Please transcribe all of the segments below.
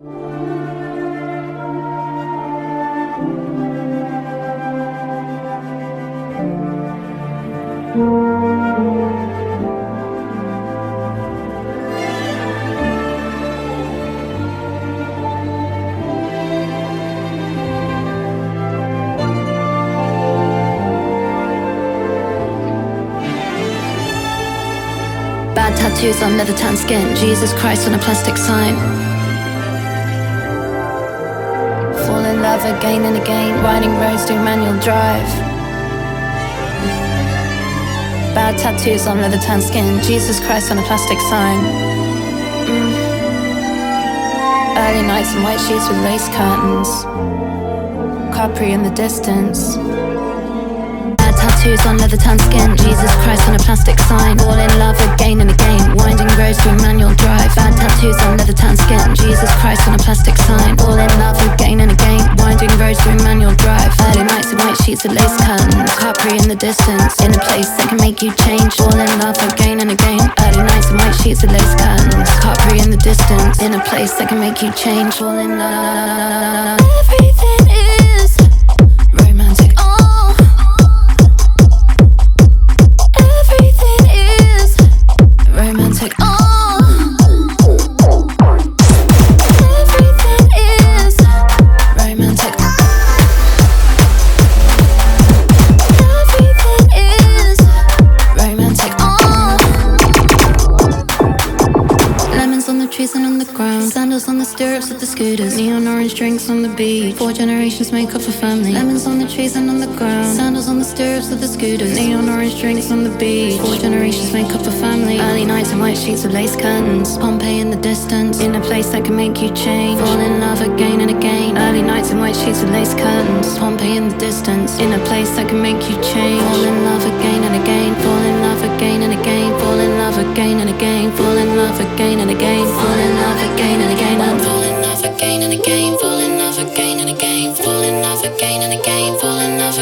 Bad tattoos on leather tan skin. Jesus Christ on a plastic sign. Again and again. Winding roads doing manual drive. Bad tattoos on leather tan skin. Jesus Christ on a plastic sign. Mm. Early nights in white sheets with lace curtains. Capri in the distance Bad tattoos on leather tan skin. Jesus Christ on a plastic sign. All in love again and again. Winding roads through manual manual drive. Early nights in white sheets of lace curtains. Capri in the distance. In a place that can make you change. All in love again and again. Early nights in white sheets of lace curtains. Capri in the distance. In a place that can make you change. All in love. Trees and on the ground. Sandals on the stirrups of the scooters. Neon orange drinks on the beach. Four generations make up a family. Lemons on the trees and on the ground. Sandals on the stirrups of the scooters. Neon orange drinks on the beach. Four generations make up a family. Early nights and white sheets with lace curtains. Pompeii in the distance. In a place that can make you change. Fall in love again and again. Early nights and white sheets with lace curtains. Pompeii in the distance. In a place that can make you change. Fall in love again.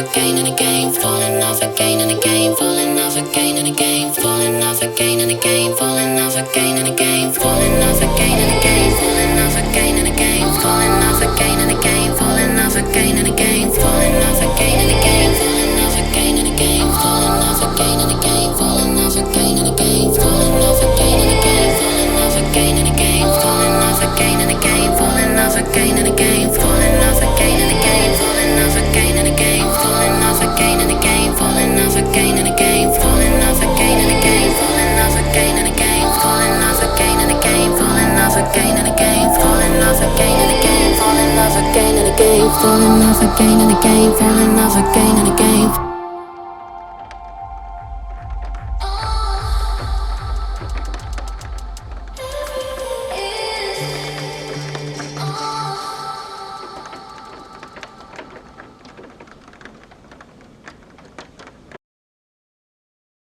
Again and again. Fall in love again and again. Fall in love again and again. Fall in love again and again. Fall in love again and again. Fall in love again and again. Fall in love again and again. Fall in love again and again. Fall in love again and again. Fall in love again and again, fall in love again and again.